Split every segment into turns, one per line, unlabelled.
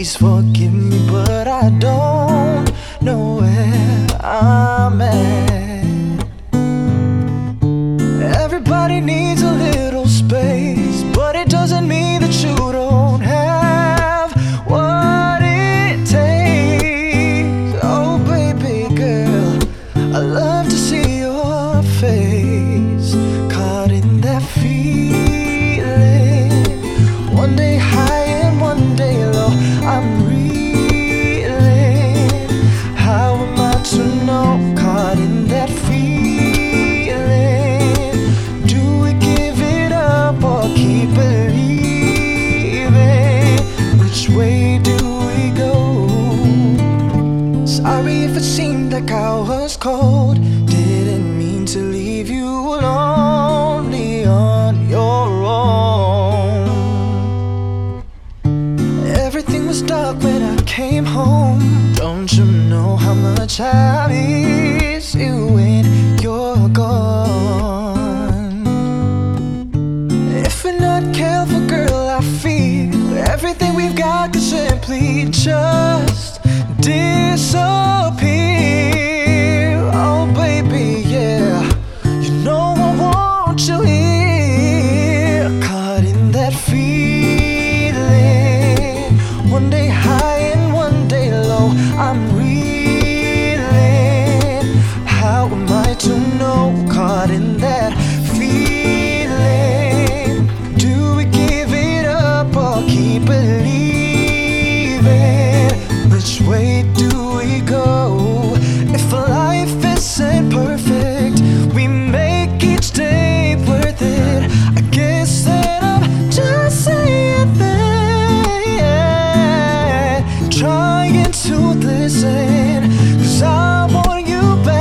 Please forgive me, but I don't know where I'm at. Everybody needs a like I was cold. Didn't mean to leave you lonely on your own. Everything was dark when I came home. Don't you know how much I miss you when you're gone? If we're not careful, girl, I feel everything we've got could simply just disappear. Listen, cause I want you back.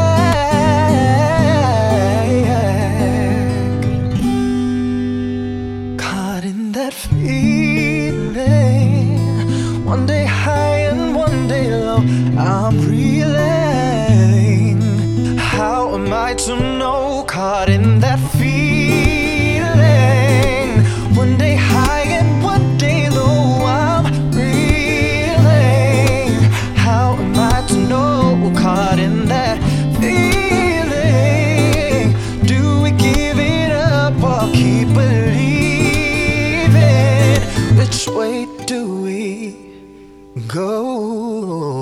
Caught in that feeling. One day high and one day low. I'm reeling. How am I to know? Caught in that feeling. Keep believing? Which way do we go?